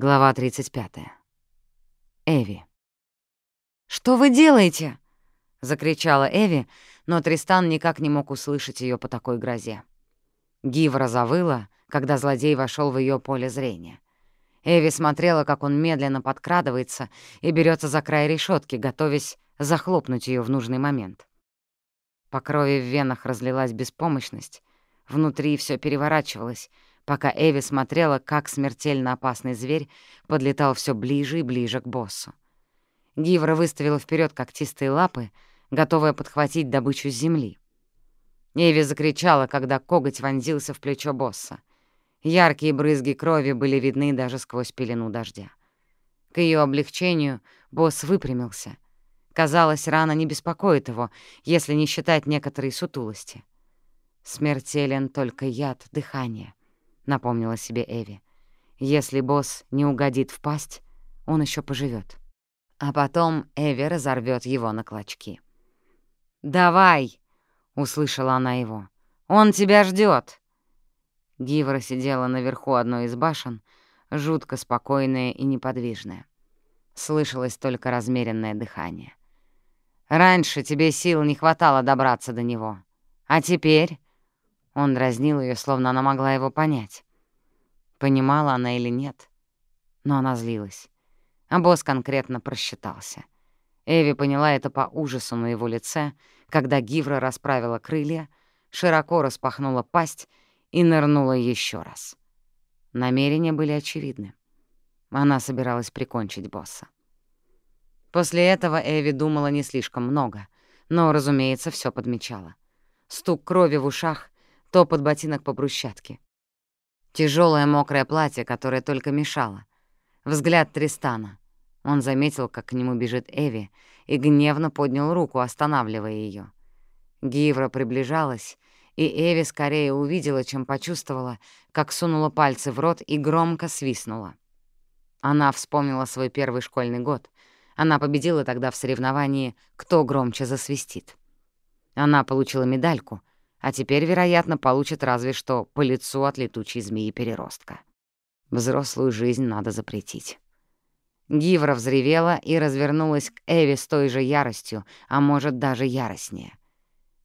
Глава 35. Эви. «Что вы делаете?» — закричала Эви, но Тристан никак не мог услышать ее по такой грозе. Гивра завыла, когда злодей вошел в ее поле зрения. Эви смотрела, как он медленно подкрадывается и берется за край решетки, готовясь захлопнуть ее в нужный момент. По крови в венах разлилась беспомощность, внутри все переворачивалось, пока Эви смотрела, как смертельно опасный зверь подлетал все ближе и ближе к боссу. Гивра выставила вперед когтистые лапы, готовая подхватить добычу с земли. Эви закричала, когда коготь вонзился в плечо босса. Яркие брызги крови были видны даже сквозь пелену дождя. К ее облегчению босс выпрямился. Казалось, рана не беспокоит его, если не считать некоторой сутулости. Смертелен только яд дыхания напомнила себе Эви. Если босс не угодит в пасть, он еще поживет. А потом Эви разорвет его на клочки. «Давай!» — услышала она его. «Он тебя ждет. Гивра сидела наверху одной из башен, жутко спокойная и неподвижная. Слышалось только размеренное дыхание. «Раньше тебе сил не хватало добраться до него. А теперь...» Он дразнил ее, словно она могла его понять. Понимала она или нет, но она злилась. А босс конкретно просчитался. Эви поняла это по ужасу на его лице, когда Гивра расправила крылья, широко распахнула пасть и нырнула еще раз. Намерения были очевидны. Она собиралась прикончить босса. После этого Эви думала не слишком много, но, разумеется, все подмечала. Стук крови в ушах, топот ботинок по брусчатке. Тяжелое мокрое платье, которое только мешало. Взгляд Тристана. Он заметил, как к нему бежит Эви, и гневно поднял руку, останавливая ее. Гивра приближалась, и Эви скорее увидела, чем почувствовала, как сунула пальцы в рот и громко свистнула. Она вспомнила свой первый школьный год. Она победила тогда в соревновании «Кто громче засвистит». Она получила медальку, а теперь, вероятно, получит разве что по лицу от летучей змеи-переростка. Взрослую жизнь надо запретить. Гивра взревела и развернулась к Эви с той же яростью, а может, даже яростнее.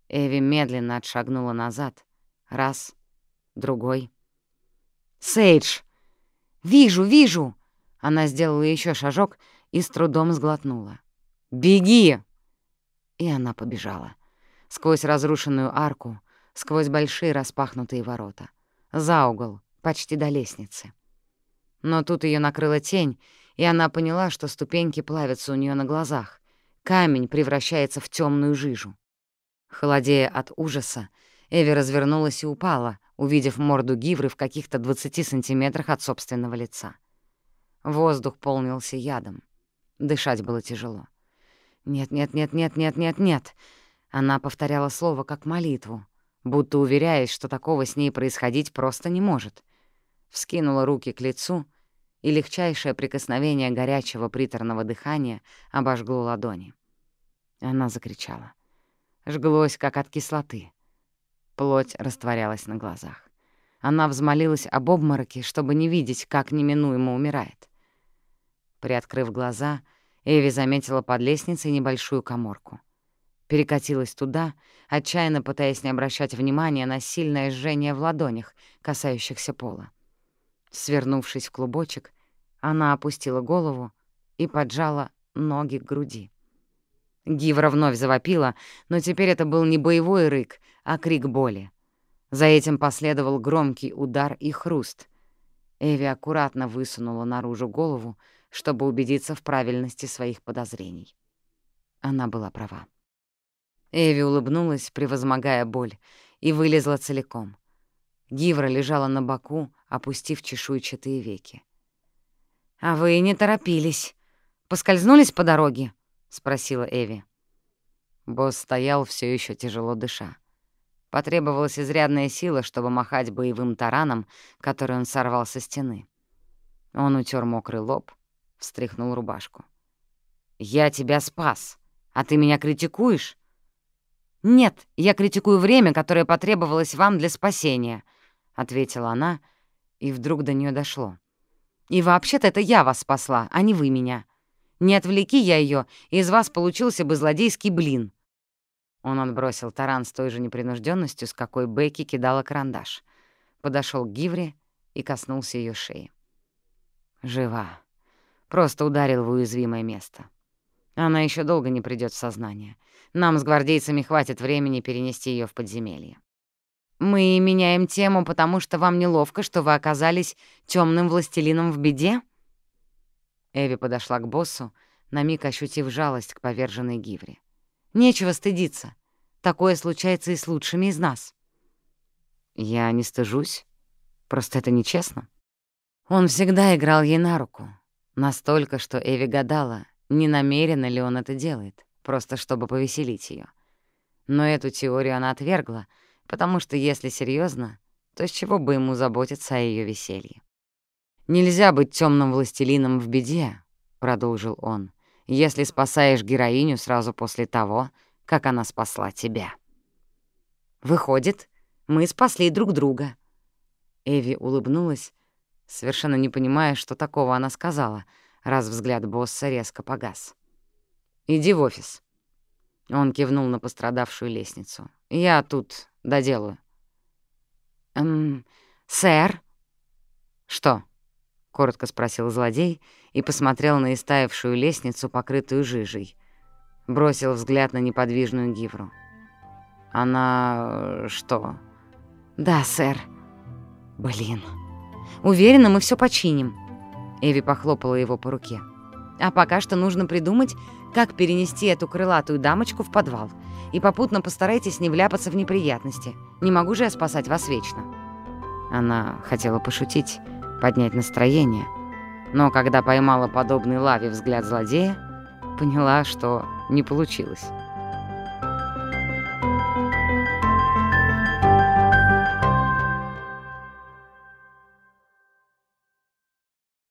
Эви медленно отшагнула назад. Раз, другой. «Сейдж! Вижу, вижу!» Она сделала еще шажок и с трудом сглотнула. «Беги!» И она побежала сквозь разрушенную арку, сквозь большие распахнутые ворота, за угол, почти до лестницы. Но тут ее накрыла тень, и она поняла, что ступеньки плавятся у нее на глазах. Камень превращается в темную жижу. Холодея от ужаса, Эви развернулась и упала, увидев морду гивры в каких-то 20 сантиметрах от собственного лица. Воздух полнился ядом. Дышать было тяжело. «Нет, нет, нет, нет, нет, нет, нет!» Она повторяла слово как молитву, будто уверяясь, что такого с ней происходить просто не может. Вскинула руки к лицу, и легчайшее прикосновение горячего приторного дыхания обожгло ладони. Она закричала. Жглось, как от кислоты. Плоть растворялась на глазах. Она взмолилась об обмороке, чтобы не видеть, как неминуемо умирает. Приоткрыв глаза, Эви заметила под лестницей небольшую коморку — перекатилась туда, отчаянно пытаясь не обращать внимания на сильное жжение в ладонях, касающихся пола. Свернувшись в клубочек, она опустила голову и поджала ноги к груди. Гивра вновь завопила, но теперь это был не боевой рык, а крик боли. За этим последовал громкий удар и хруст. Эви аккуратно высунула наружу голову, чтобы убедиться в правильности своих подозрений. Она была права. Эви улыбнулась, превозмогая боль, и вылезла целиком. Гивра лежала на боку, опустив чешуйчатые веки. «А вы не торопились. Поскользнулись по дороге?» — спросила Эви. Босс стоял все еще тяжело дыша. Потребовалась изрядная сила, чтобы махать боевым тараном, который он сорвал со стены. Он утер мокрый лоб, встряхнул рубашку. «Я тебя спас, а ты меня критикуешь?» «Нет, я критикую время, которое потребовалось вам для спасения», — ответила она, и вдруг до нее дошло. И вообще-то это я вас спасла, а не вы меня. Не отвлеки я ее, из вас получился бы злодейский блин». Он отбросил таран с той же непринужденностью, с какой Бекки кидала карандаш. Подошел к Гивре и коснулся ее шеи. Жива. Просто ударил в уязвимое место. Она еще долго не придет в сознание. Нам с гвардейцами хватит времени перенести ее в подземелье. Мы меняем тему, потому что вам неловко, что вы оказались темным властелином в беде? Эви подошла к боссу, на миг ощутив жалость к поверженной Гивре. «Нечего стыдиться. Такое случается и с лучшими из нас». «Я не стыжусь. Просто это нечестно». Он всегда играл ей на руку. Настолько, что Эви гадала, не намеренно ли он это делает, просто чтобы повеселить ее. Но эту теорию она отвергла, потому что, если серьезно, то с чего бы ему заботиться о ее веселье? «Нельзя быть темным властелином в беде», — продолжил он, «если спасаешь героиню сразу после того, как она спасла тебя». «Выходит, мы спасли друг друга». Эви улыбнулась, совершенно не понимая, что такого она сказала, раз взгляд босса резко погас. «Иди в офис». Он кивнул на пострадавшую лестницу. «Я тут доделаю». «Эм, сэр?» «Что?» — коротко спросил злодей и посмотрел на истаявшую лестницу, покрытую жижей. Бросил взгляд на неподвижную гивру. «Она... Э, что?» «Да, сэр». «Блин. Уверена, мы все починим». Эви похлопала его по руке. «А пока что нужно придумать, как перенести эту крылатую дамочку в подвал. И попутно постарайтесь не вляпаться в неприятности. Не могу же я спасать вас вечно». Она хотела пошутить, поднять настроение, но когда поймала подобный лаве взгляд злодея, поняла, что не получилось.